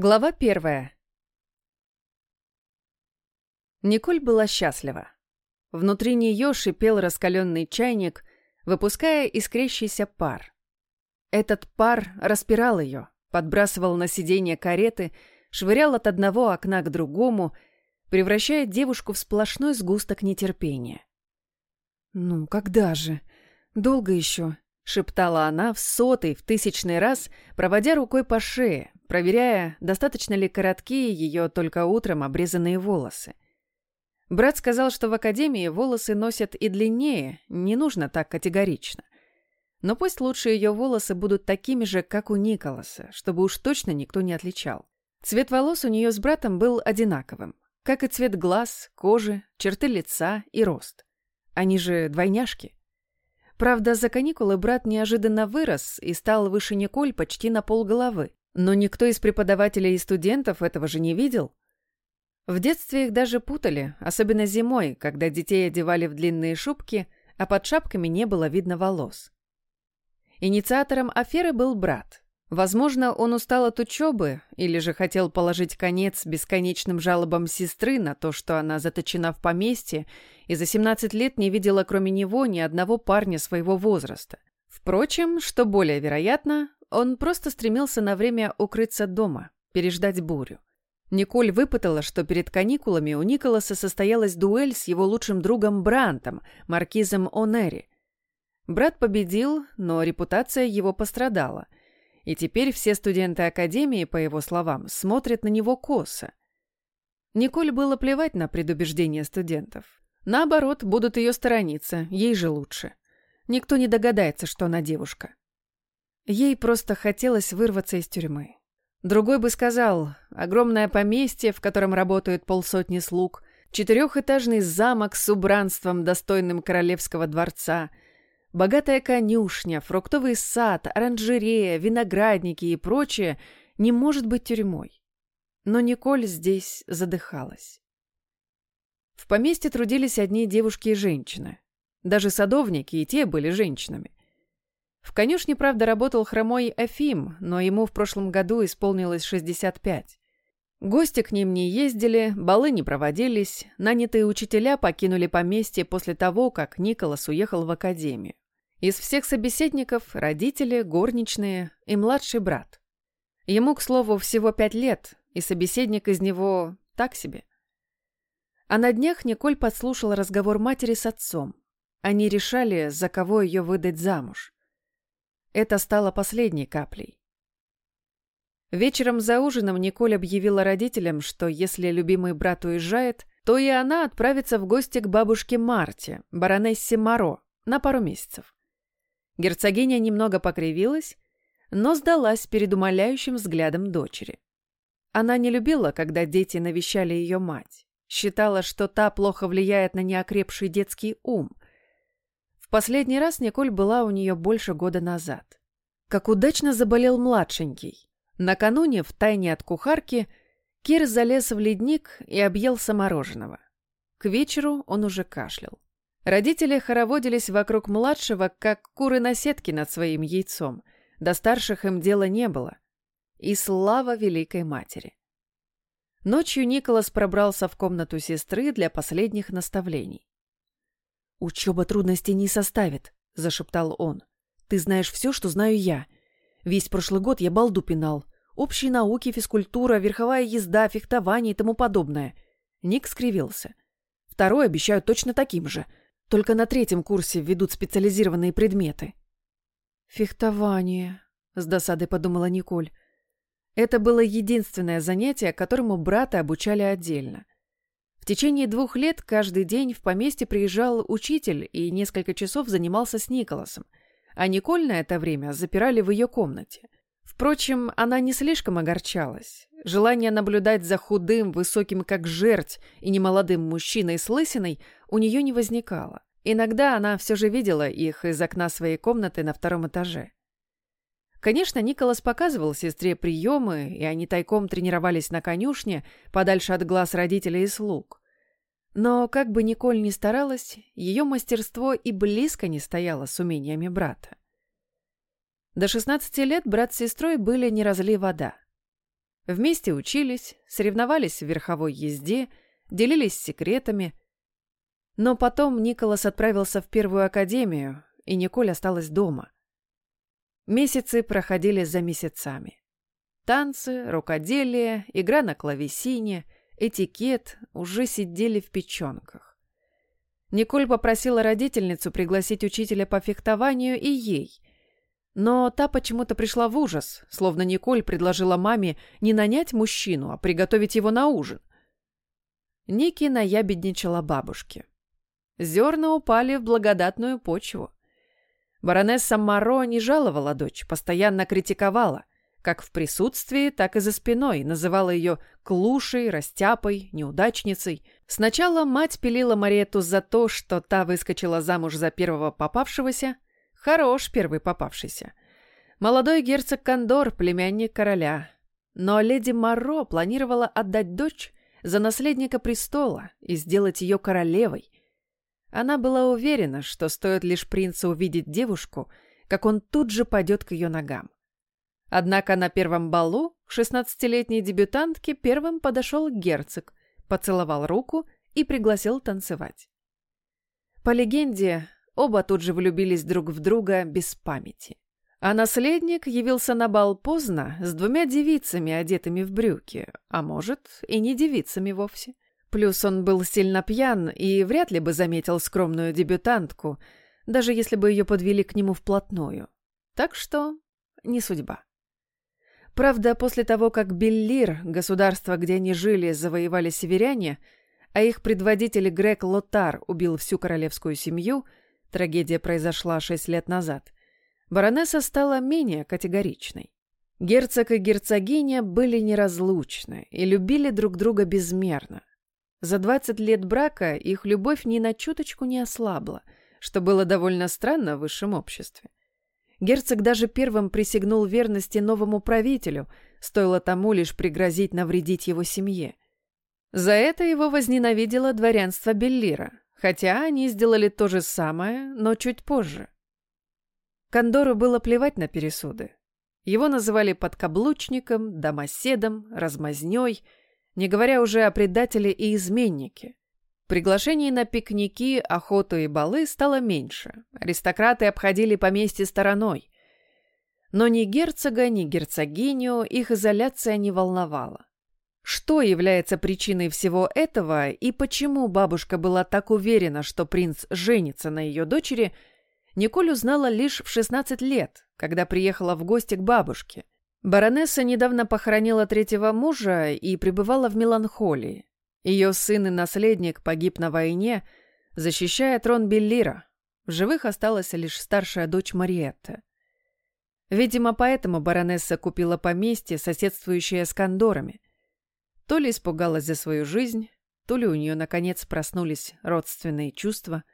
Глава первая. Николь была счастлива. Внутри нее шипел раскаленный чайник, выпуская искрящийся пар. Этот пар распирал ее, подбрасывал на сиденье кареты, швырял от одного окна к другому, превращая девушку в сплошной сгусток нетерпения. «Ну, когда же? Долго еще?» — шептала она в сотый, в тысячный раз, проводя рукой по шее, проверяя, достаточно ли короткие ее только утром обрезанные волосы. Брат сказал, что в академии волосы носят и длиннее, не нужно так категорично. Но пусть лучше ее волосы будут такими же, как у Николаса, чтобы уж точно никто не отличал. Цвет волос у нее с братом был одинаковым, как и цвет глаз, кожи, черты лица и рост. Они же двойняшки. Правда, за каникулы брат неожиданно вырос и стал выше Николь почти на полголовы. Но никто из преподавателей и студентов этого же не видел. В детстве их даже путали, особенно зимой, когда детей одевали в длинные шубки, а под шапками не было видно волос. Инициатором аферы был брат. Возможно, он устал от учебы или же хотел положить конец бесконечным жалобам сестры на то, что она заточена в поместье и за 17 лет не видела кроме него ни одного парня своего возраста. Впрочем, что более вероятно, он просто стремился на время укрыться дома, переждать бурю. Николь выпытала, что перед каникулами у Николаса состоялась дуэль с его лучшим другом Брантом, маркизом О'Нери. Брат победил, но репутация его пострадала. И теперь все студенты Академии, по его словам, смотрят на него косо. Николь было плевать на предубеждения студентов. Наоборот, будут ее сторониться, ей же лучше. Никто не догадается, что она девушка. Ей просто хотелось вырваться из тюрьмы. Другой бы сказал, огромное поместье, в котором работают полсотни слуг, четырехэтажный замок с убранством, достойным королевского дворца, богатая конюшня, фруктовый сад, оранжерея, виноградники и прочее не может быть тюрьмой. Но Николь здесь задыхалась. В поместье трудились одни девушки и женщины. Даже садовники и те были женщинами. В конюшне, правда, работал хромой Афим, но ему в прошлом году исполнилось 65. Гости к ним не ездили, балы не проводились, нанятые учителя покинули поместье после того, как Николас уехал в академию. Из всех собеседников – родители, горничные и младший брат. Ему, к слову, всего пять лет, и собеседник из него так себе. А на днях Николь подслушала разговор матери с отцом. Они решали, за кого ее выдать замуж. Это стало последней каплей. Вечером за ужином Николь объявила родителям, что если любимый брат уезжает, то и она отправится в гости к бабушке Марте, баронессе Моро, на пару месяцев. Герцогиня немного покривилась, но сдалась перед умоляющим взглядом дочери. Она не любила, когда дети навещали ее мать. Считала, что та плохо влияет на неокрепший детский ум – последний раз Николь была у нее больше года назад. Как удачно заболел младшенький. Накануне, в тайне от кухарки, Кир залез в ледник и объелся мороженого. К вечеру он уже кашлял. Родители хороводились вокруг младшего, как куры на сетке над своим яйцом. До старших им дела не было. И слава Великой Матери. Ночью Николас пробрался в комнату сестры для последних наставлений. «Учеба трудностей не составит», — зашептал он. «Ты знаешь все, что знаю я. Весь прошлый год я балду пинал. Общие науки, физкультура, верховая езда, фехтование и тому подобное». Ник скривился. «Второй обещают точно таким же. Только на третьем курсе введут специализированные предметы». «Фехтование», — с досадой подумала Николь. Это было единственное занятие, которому брата обучали отдельно течение двух лет каждый день в поместье приезжал учитель и несколько часов занимался с Николасом, а Николь на это время запирали в ее комнате. Впрочем, она не слишком огорчалась. Желание наблюдать за худым, высоким как жерть и немолодым мужчиной с лысиной у нее не возникало. Иногда она все же видела их из окна своей комнаты на втором этаже. Конечно, Николас показывал сестре приемы, и они тайком тренировались на конюшне, подальше от глаз родителей и слуг. Но, как бы Николь ни старалась, ее мастерство и близко не стояло с умениями брата. До 16 лет брат с сестрой были не разли вода. Вместе учились, соревновались в верховой езде, делились секретами. Но потом Николас отправился в первую академию, и Николь осталась дома. Месяцы проходили за месяцами. Танцы, рукоделие, игра на клавесине, этикет уже сидели в печенках. Николь попросила родительницу пригласить учителя по фехтованию и ей. Но та почему-то пришла в ужас, словно Николь предложила маме не нанять мужчину, а приготовить его на ужин. Ники наябедничала бабушке. Зерна упали в благодатную почву. Баронесса Моро не жаловала дочь, постоянно критиковала как в присутствии, так и за спиной, называла ее клушей, растяпой, неудачницей. Сначала мать пилила Мариету за то, что та выскочила замуж за первого попавшегося. Хорош первый попавшийся. Молодой герцог Кондор, племянник короля. Но леди Маро планировала отдать дочь за наследника престола и сделать ее королевой. Она была уверена, что стоит лишь принцу увидеть девушку, как он тут же пойдет к ее ногам. Однако на первом балу к шестнадцатилетней дебютантке первым подошел герцог, поцеловал руку и пригласил танцевать. По легенде, оба тут же влюбились друг в друга без памяти. А наследник явился на бал поздно с двумя девицами, одетыми в брюки, а может, и не девицами вовсе. Плюс он был сильно пьян и вряд ли бы заметил скромную дебютантку, даже если бы ее подвели к нему вплотную. Так что не судьба. Правда, после того, как Беллир, государство, где они жили, завоевали северяне, а их предводитель Грег Лотар убил всю королевскую семью, трагедия произошла шесть лет назад, баронесса стала менее категоричной. Герцог и герцогиня были неразлучны и любили друг друга безмерно. За 20 лет брака их любовь ни на чуточку не ослабла, что было довольно странно в высшем обществе. Герцог даже первым присягнул верности новому правителю, стоило тому лишь пригрозить навредить его семье. За это его возненавидело дворянство Беллира, хотя они сделали то же самое, но чуть позже. Кондору было плевать на пересуды. Его называли подкаблучником, домоседом, размазнёй, не говоря уже о предателе и изменнике. Приглашений на пикники, охоту и балы стало меньше. Аристократы обходили поместье стороной. Но ни герцога, ни герцогиню их изоляция не волновала. Что является причиной всего этого и почему бабушка была так уверена, что принц женится на ее дочери, Николь узнала лишь в 16 лет, когда приехала в гости к бабушке. Баронесса недавно похоронила третьего мужа и пребывала в меланхолии. Ее сын и наследник погиб на войне, защищая трон Беллира. В живых осталась лишь старшая дочь Мариетта. Видимо, поэтому баронесса купила поместье, соседствующее с кондорами. То ли испугалась за свою жизнь, то ли у нее, наконец, проснулись родственные чувства.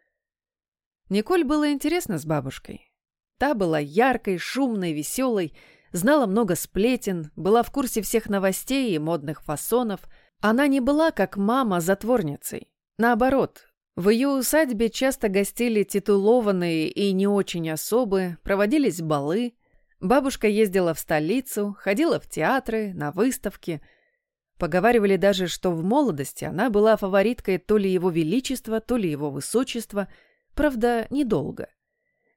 Николь было интересно с бабушкой. Та была яркой, шумной, веселой, знала много сплетен, была в курсе всех новостей и модных фасонов – она не была, как мама, затворницей. Наоборот, в ее усадьбе часто гостили титулованные и не очень особы, проводились балы. Бабушка ездила в столицу, ходила в театры, на выставки. Поговаривали даже, что в молодости она была фавориткой то ли его величества, то ли его высочества, правда, недолго.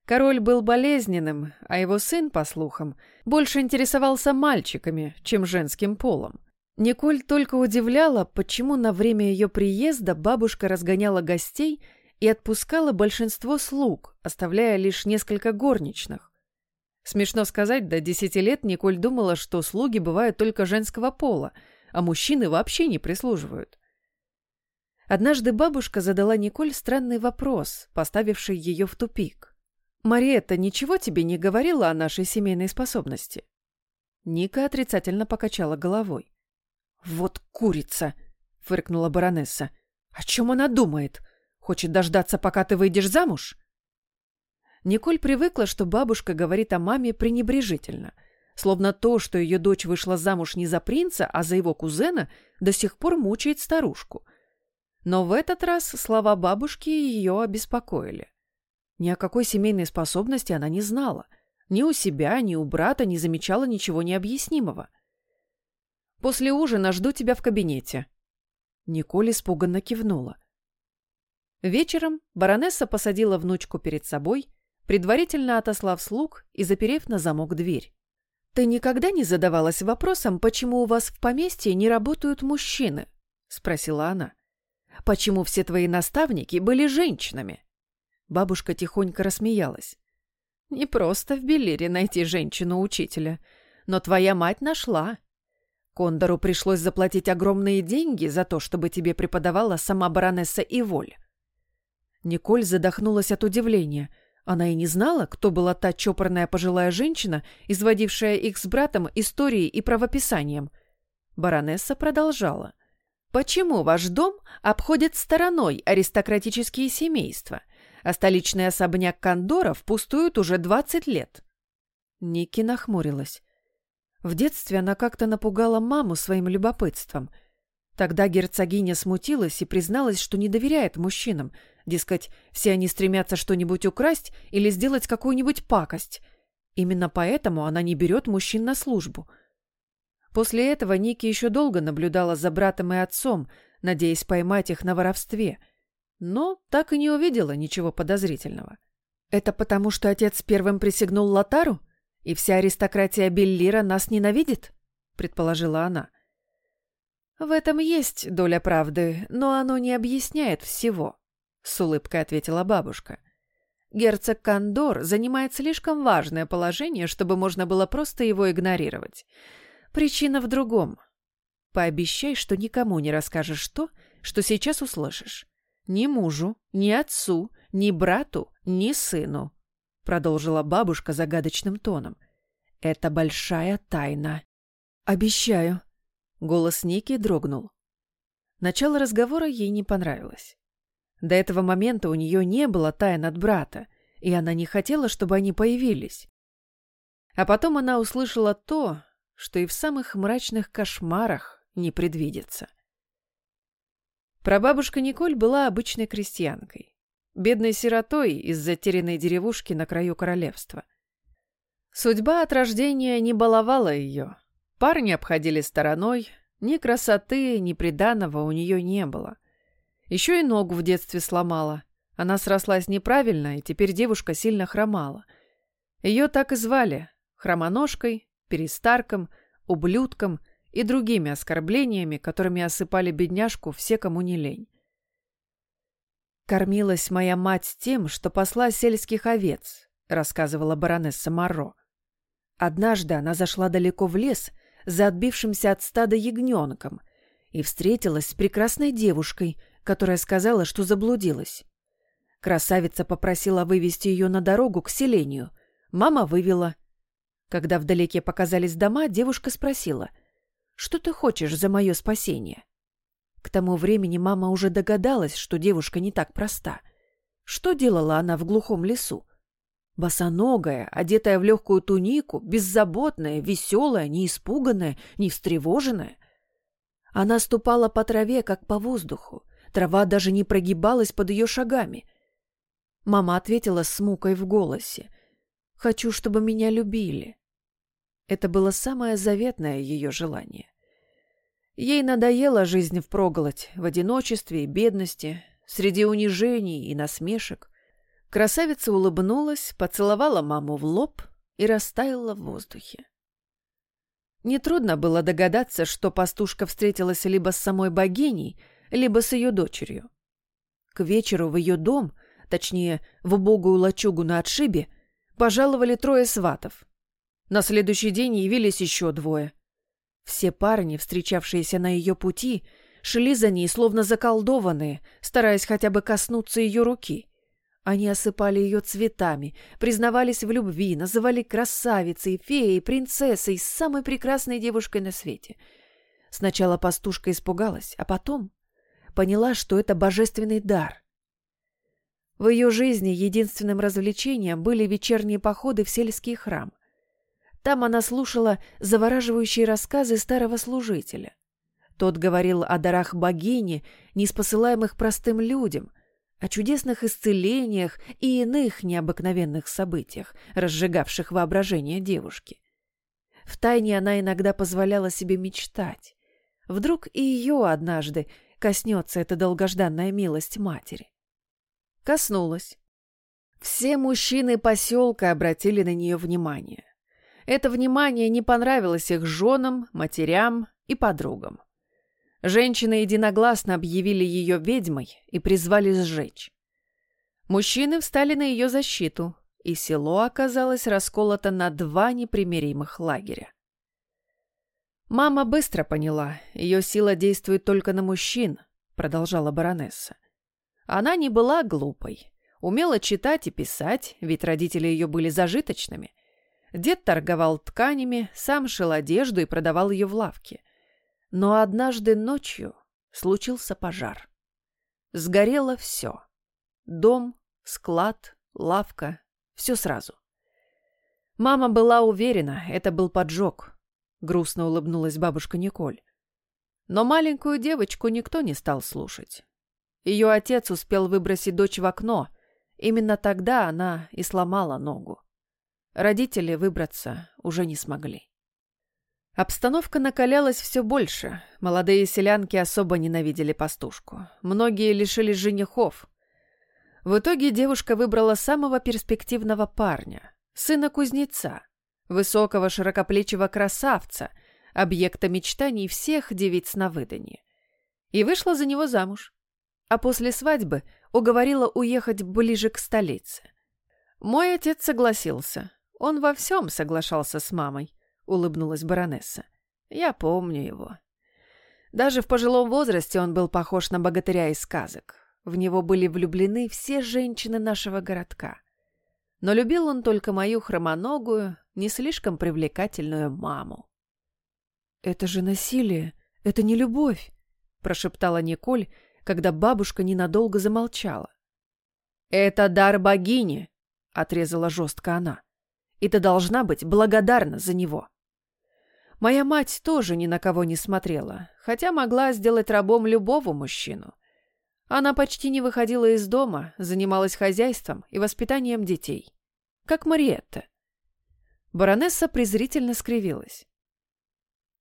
Король был болезненным, а его сын, по слухам, больше интересовался мальчиками, чем женским полом. Николь только удивляла, почему на время ее приезда бабушка разгоняла гостей и отпускала большинство слуг, оставляя лишь несколько горничных. Смешно сказать, до десяти лет Николь думала, что слуги бывают только женского пола, а мужчины вообще не прислуживают. Однажды бабушка задала Николь странный вопрос, поставивший ее в тупик. «Мариетта ничего тебе не говорила о нашей семейной способности?» Ника отрицательно покачала головой. «Вот курица!» — фыркнула баронесса. «О чем она думает? Хочет дождаться, пока ты выйдешь замуж?» Николь привыкла, что бабушка говорит о маме пренебрежительно, словно то, что ее дочь вышла замуж не за принца, а за его кузена, до сих пор мучает старушку. Но в этот раз слова бабушки ее обеспокоили. Ни о какой семейной способности она не знала. Ни у себя, ни у брата не замечала ничего необъяснимого. После ужина жду тебя в кабинете». Николь испуганно кивнула. Вечером баронесса посадила внучку перед собой, предварительно отослав слуг и заперев на замок дверь. «Ты никогда не задавалась вопросом, почему у вас в поместье не работают мужчины?» — спросила она. «Почему все твои наставники были женщинами?» Бабушка тихонько рассмеялась. «Не просто в Белире найти женщину-учителя, но твоя мать нашла. Кондору пришлось заплатить огромные деньги за то, чтобы тебе преподавала сама баронесса Иволь». Николь задохнулась от удивления. Она и не знала, кто была та чопорная пожилая женщина, изводившая их с братом историей и правописанием. Баронесса продолжала. «Почему ваш дом обходит стороной аристократические семейства?» а столичный особняк Кондоров пустует уже 20 лет. Ники нахмурилась. В детстве она как-то напугала маму своим любопытством. Тогда герцогиня смутилась и призналась, что не доверяет мужчинам. Дескать, все они стремятся что-нибудь украсть или сделать какую-нибудь пакость. Именно поэтому она не берет мужчин на службу. После этого Ники еще долго наблюдала за братом и отцом, надеясь поймать их на воровстве — но так и не увидела ничего подозрительного. «Это потому, что отец первым присягнул Лотару, и вся аристократия Беллира нас ненавидит?» — предположила она. «В этом есть доля правды, но оно не объясняет всего», — с улыбкой ответила бабушка. «Герцог Кондор занимает слишком важное положение, чтобы можно было просто его игнорировать. Причина в другом. Пообещай, что никому не расскажешь то, что сейчас услышишь. Ни мужу, ни отцу, ни брату, ни сыну, продолжила бабушка загадочным тоном. Это большая тайна. Обещаю. Голос Ники дрогнул. Начало разговора ей не понравилось. До этого момента у нее не было тайн от брата, и она не хотела, чтобы они появились. А потом она услышала то, что и в самых мрачных кошмарах не предвидится. Прабабушка Николь была обычной крестьянкой, бедной сиротой из затерянной деревушки на краю королевства. Судьба от рождения не баловала ее. Парни обходили стороной, ни красоты, ни приданого у нее не было. Еще и ногу в детстве сломала. Она срослась неправильно, и теперь девушка сильно хромала. Ее так и звали — хромоножкой, перестарком, ублюдком — и другими оскорблениями, которыми осыпали бедняжку все, кому не лень. «Кормилась моя мать тем, что посла сельских овец», — рассказывала баронесса Марро. Однажды она зашла далеко в лес за отбившимся от стада ягненком и встретилась с прекрасной девушкой, которая сказала, что заблудилась. Красавица попросила вывести ее на дорогу к селению. Мама вывела. Когда вдалеке показались дома, девушка спросила — что ты хочешь за мое спасение?» К тому времени мама уже догадалась, что девушка не так проста. Что делала она в глухом лесу? Босоногая, одетая в легкую тунику, беззаботная, веселая, не испуганная, не встревоженная. Она ступала по траве, как по воздуху. Трава даже не прогибалась под ее шагами. Мама ответила с мукой в голосе. «Хочу, чтобы меня любили. Это было самое заветное ее желание. Ей надоела жизнь впроголодь, в одиночестве и бедности, среди унижений и насмешек. Красавица улыбнулась, поцеловала маму в лоб и растаяла в воздухе. Нетрудно было догадаться, что пастушка встретилась либо с самой богиней, либо с ее дочерью. К вечеру в ее дом, точнее, в убогую лачугу на отшибе, пожаловали трое сватов. На следующий день явились еще двое. Все парни, встречавшиеся на ее пути, шли за ней, словно заколдованные, стараясь хотя бы коснуться ее руки. Они осыпали ее цветами, признавались в любви, называли красавицей, феей, принцессой, самой прекрасной девушкой на свете. Сначала пастушка испугалась, а потом поняла, что это божественный дар. В ее жизни единственным развлечением были вечерние походы в сельский храм. Там она слушала завораживающие рассказы старого служителя. Тот говорил о дарах богини, неспосылаемых простым людям, о чудесных исцелениях и иных необыкновенных событиях, разжигавших воображение девушки. Втайне она иногда позволяла себе мечтать. Вдруг и ее однажды коснется эта долгожданная милость матери. Коснулась. Все мужчины поселка обратили на нее внимание. Это внимание не понравилось их женам, матерям и подругам. Женщины единогласно объявили ее ведьмой и призвали сжечь. Мужчины встали на ее защиту, и село оказалось расколото на два непримиримых лагеря. «Мама быстро поняла, ее сила действует только на мужчин», — продолжала баронесса. Она не была глупой, умела читать и писать, ведь родители ее были зажиточными. Дед торговал тканями, сам шил одежду и продавал ее в лавке. Но однажды ночью случился пожар. Сгорело все. Дом, склад, лавка, все сразу. Мама была уверена, это был поджог, Грустно улыбнулась бабушка Николь. Но маленькую девочку никто не стал слушать. Ее отец успел выбросить дочь в окно. Именно тогда она и сломала ногу. Родители выбраться уже не смогли. Обстановка накалялась все больше. Молодые селянки особо ненавидели пастушку. Многие лишились женихов. В итоге девушка выбрала самого перспективного парня, сына кузнеца, Высокого широкоплечего красавца, объекта мечтаний всех девиц на выданье. И вышла за него замуж. А после свадьбы уговорила уехать ближе к столице. Мой отец согласился. Он во всем соглашался с мамой, улыбнулась баронесса. Я помню его. Даже в пожилом возрасте он был похож на богатыря из сказок. В него были влюблены все женщины нашего городка. Но любил он только мою хромоногую, не слишком привлекательную маму. «Это же насилие, это не любовь», — прошептала Николь, когда бабушка ненадолго замолчала. «Это дар богини», — отрезала жестко она. «И ты должна быть благодарна за него». Моя мать тоже ни на кого не смотрела, хотя могла сделать рабом любого мужчину. Она почти не выходила из дома, занималась хозяйством и воспитанием детей. Как Мариетта. Баронесса презрительно скривилась.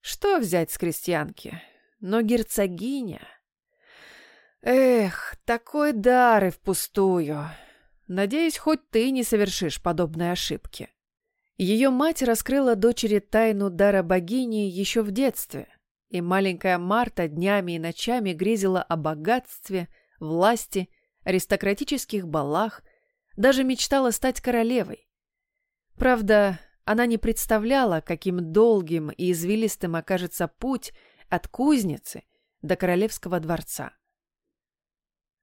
Что взять с крестьянки? Но герцогиня... Эх, такой дар и впустую. Надеюсь, хоть ты не совершишь подобной ошибки. Ее мать раскрыла дочери тайну дара богини еще в детстве, и маленькая Марта днями и ночами грезила о богатстве, власти, аристократических балах, даже мечтала стать королевой. Правда, она не представляла, каким долгим и извилистым окажется путь от кузницы до королевского дворца.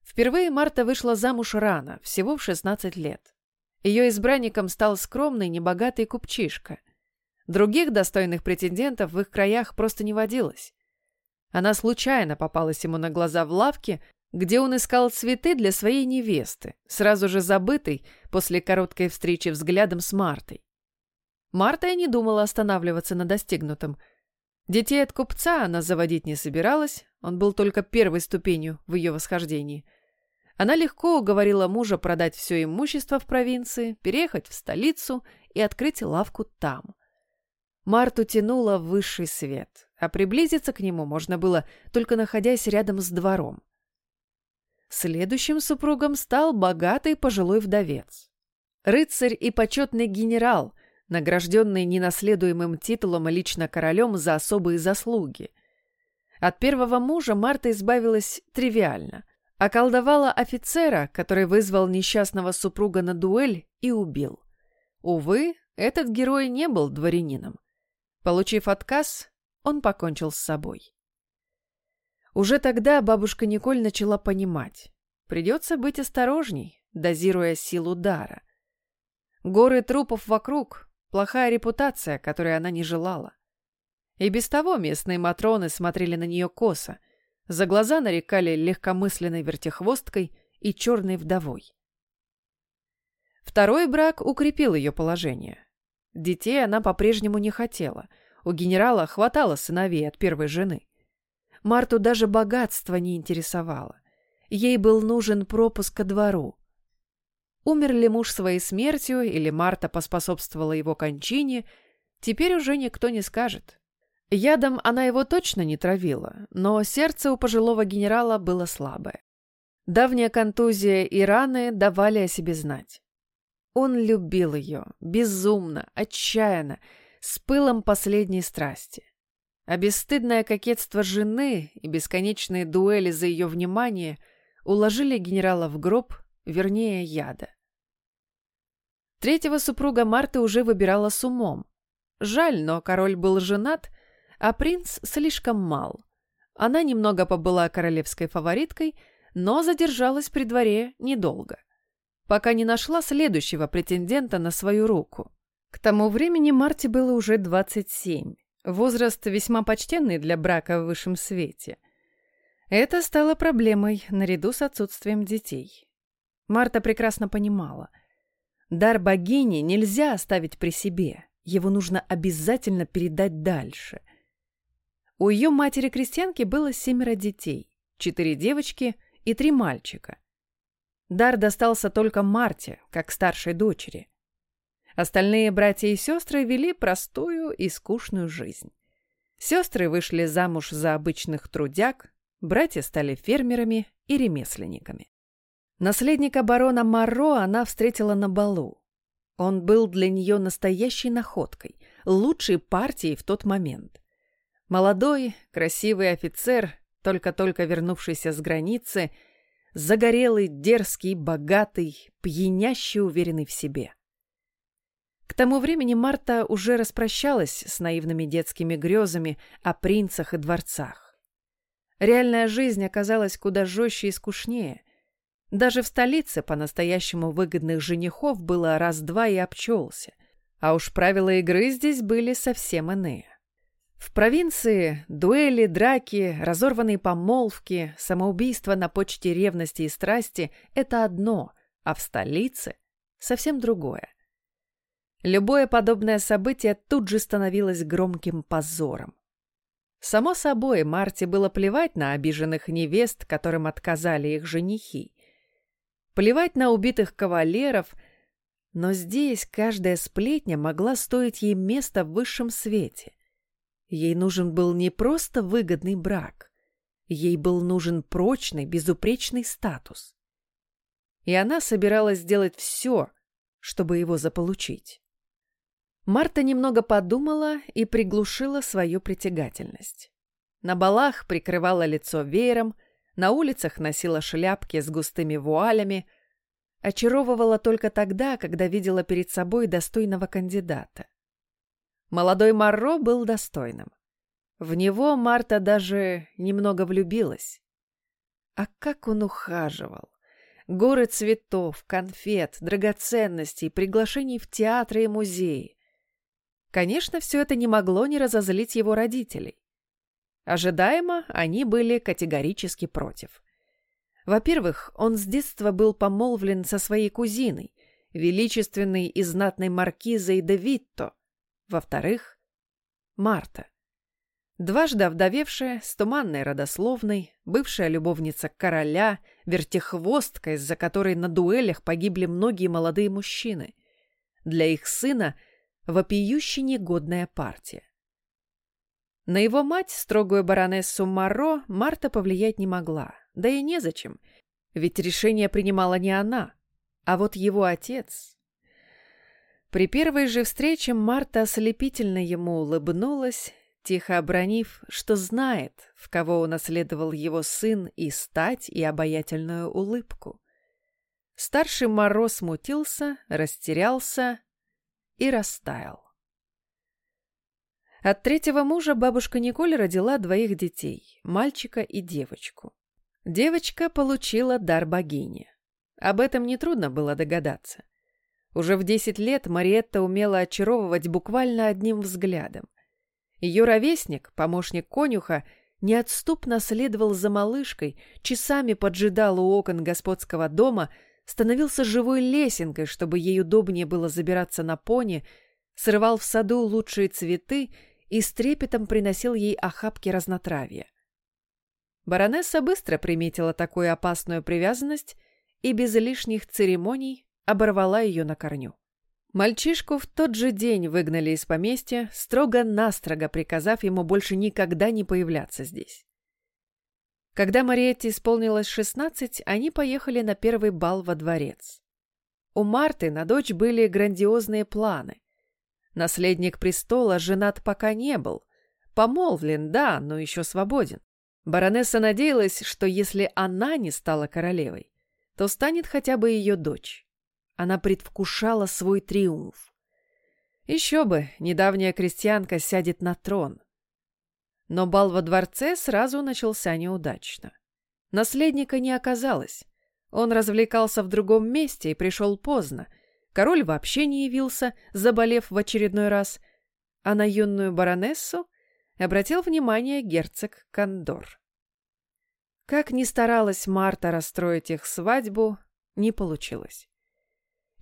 Впервые Марта вышла замуж рано, всего в 16 лет. Ее избранником стал скромный, небогатый купчишка. Других достойных претендентов в их краях просто не водилось. Она случайно попалась ему на глаза в лавке, где он искал цветы для своей невесты, сразу же забытый после короткой встречи взглядом с Мартой. Марта и не думала останавливаться на достигнутом. Детей от купца она заводить не собиралась, он был только первой ступенью в ее восхождении. Она легко уговорила мужа продать все имущество в провинции, переехать в столицу и открыть лавку там. Марту тянуло в высший свет, а приблизиться к нему можно было, только находясь рядом с двором. Следующим супругом стал богатый пожилой вдовец. Рыцарь и почетный генерал, награжденный ненаследуемым титулом лично королем за особые заслуги. От первого мужа Марта избавилась тривиально. Околдовала офицера, который вызвал несчастного супруга на дуэль и убил. Увы, этот герой не был дворянином. Получив отказ, он покончил с собой. Уже тогда бабушка Николь начала понимать. Придется быть осторожней, дозируя силу дара. Горы трупов вокруг, плохая репутация, которой она не желала. И без того местные матроны смотрели на нее косо, за глаза нарекали легкомысленной вертихвосткой и черной вдовой. Второй брак укрепил ее положение. Детей она по-прежнему не хотела. У генерала хватало сыновей от первой жены. Марту даже богатство не интересовало. Ей был нужен пропуск ко двору. Умер ли муж своей смертью или Марта поспособствовала его кончине, Теперь уже никто не скажет. Ядом она его точно не травила, но сердце у пожилого генерала было слабое. Давняя контузия и раны давали о себе знать. Он любил ее, безумно, отчаянно, с пылом последней страсти. А бесстыдное кокетство жены и бесконечные дуэли за ее внимание уложили генерала в гроб, вернее, яда. Третьего супруга Марты уже выбирала с умом. Жаль, но король был женат, а принц слишком мал. Она немного побыла королевской фавориткой, но задержалась при дворе недолго, пока не нашла следующего претендента на свою руку. К тому времени Марте было уже 27, возраст весьма почтенный для брака в высшем свете. Это стало проблемой наряду с отсутствием детей. Марта прекрасно понимала. Дар богини нельзя оставить при себе, его нужно обязательно передать дальше – у ее матери-крестьянки было семеро детей, четыре девочки и три мальчика. Дар достался только Марте, как старшей дочери. Остальные братья и сестры вели простую и скучную жизнь. Сестры вышли замуж за обычных трудяг, братья стали фермерами и ремесленниками. Наследника барона Марро она встретила на балу. Он был для нее настоящей находкой, лучшей партией в тот момент. Молодой, красивый офицер, только-только вернувшийся с границы, загорелый, дерзкий, богатый, пьянящий, уверенный в себе. К тому времени Марта уже распрощалась с наивными детскими грезами о принцах и дворцах. Реальная жизнь оказалась куда жестче и скучнее. Даже в столице по-настоящему выгодных женихов было раз-два и обчелся. А уж правила игры здесь были совсем иные. В провинции дуэли, драки, разорванные помолвки, самоубийства на почте ревности и страсти – это одно, а в столице – совсем другое. Любое подобное событие тут же становилось громким позором. Само собой, Марте было плевать на обиженных невест, которым отказали их женихи. Плевать на убитых кавалеров, но здесь каждая сплетня могла стоить ей места в высшем свете – Ей нужен был не просто выгодный брак. Ей был нужен прочный, безупречный статус. И она собиралась сделать все, чтобы его заполучить. Марта немного подумала и приглушила свою притягательность. На балах прикрывала лицо веером, на улицах носила шляпки с густыми вуалями, очаровывала только тогда, когда видела перед собой достойного кандидата. Молодой Марро был достойным. В него Марта даже немного влюбилась. А как он ухаживал! Горы цветов, конфет, драгоценностей, приглашений в театры и музеи. Конечно, все это не могло не разозлить его родителей. Ожидаемо, они были категорически против. Во-первых, он с детства был помолвлен со своей кузиной, величественной и знатной маркизой де Витто, во-вторых, Марта. Дважды овдовевшая, с туманной родословной, бывшая любовница короля, вертихвостка, из-за которой на дуэлях погибли многие молодые мужчины. Для их сына вопиюще негодная партия. На его мать, строгую баронессу Маро, Марта повлиять не могла. Да и незачем, ведь решение принимала не она, а вот его отец, при первой же встрече Марта ослепительно ему улыбнулась, тихо обронив, что знает, в кого унаследовал его сын и стать, и обаятельную улыбку. Старший Моро смутился, растерялся и растаял. От третьего мужа бабушка Николь родила двоих детей, мальчика и девочку. Девочка получила дар богини. Об этом нетрудно было догадаться. Уже в 10 лет Мариетта умела очаровывать буквально одним взглядом. Ее ровесник, помощник конюха, неотступно следовал за малышкой, часами поджидал у окон господского дома, становился живой лесенкой, чтобы ей удобнее было забираться на пони, срывал в саду лучшие цветы и с трепетом приносил ей охапки разнотравья. Баронесса быстро приметила такую опасную привязанность и без лишних церемоний оборвала ее на корню. Мальчишку в тот же день выгнали из поместья, строго-настрого приказав ему больше никогда не появляться здесь. Когда Мариетте исполнилось шестнадцать, они поехали на первый бал во дворец. У Марты на дочь были грандиозные планы. Наследник престола женат пока не был. Помолвлен, да, но еще свободен. Баронесса надеялась, что если она не стала королевой, то станет хотя бы ее дочь. Она предвкушала свой триумф. Еще бы, недавняя крестьянка сядет на трон. Но бал во дворце сразу начался неудачно. Наследника не оказалось. Он развлекался в другом месте и пришел поздно. Король вообще не явился, заболев в очередной раз. А на юную баронессу обратил внимание герцог Кондор. Как ни старалась Марта расстроить их свадьбу, не получилось.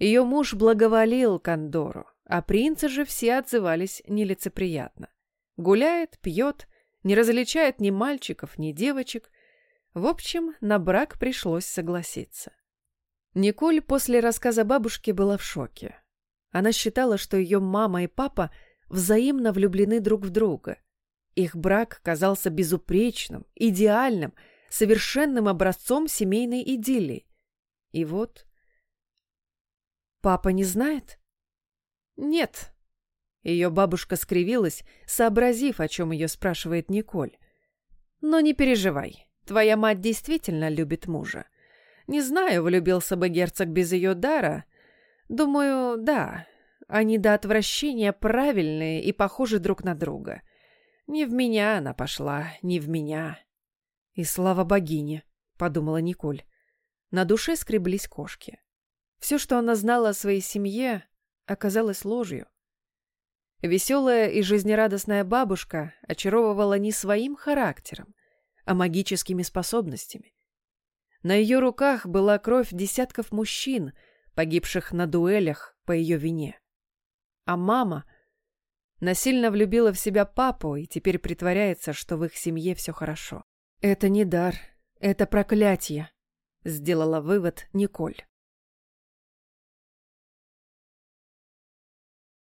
Ее муж благоволил Кондору, а принцы же все отзывались нелицеприятно. Гуляет, пьет, не различает ни мальчиков, ни девочек. В общем, на брак пришлось согласиться. Николь после рассказа бабушки была в шоке. Она считала, что ее мама и папа взаимно влюблены друг в друга. Их брак казался безупречным, идеальным, совершенным образцом семейной идиллии. И вот Папа не знает? Нет. Ее бабушка скривилась, сообразив, о чем ее спрашивает Николь. Но не переживай, твоя мать действительно любит мужа. Не знаю, влюбился бы герцог без ее дара. Думаю, да. Они до отвращения правильные и похожи друг на друга. Не в меня она пошла, не в меня. И слава богине, подумала Николь. На душе скреблись кошки. Все, что она знала о своей семье, оказалось ложью. Веселая и жизнерадостная бабушка очаровывала не своим характером, а магическими способностями. На ее руках была кровь десятков мужчин, погибших на дуэлях по ее вине. А мама насильно влюбила в себя папу и теперь притворяется, что в их семье все хорошо. «Это не дар, это проклятие», — сделала вывод Николь.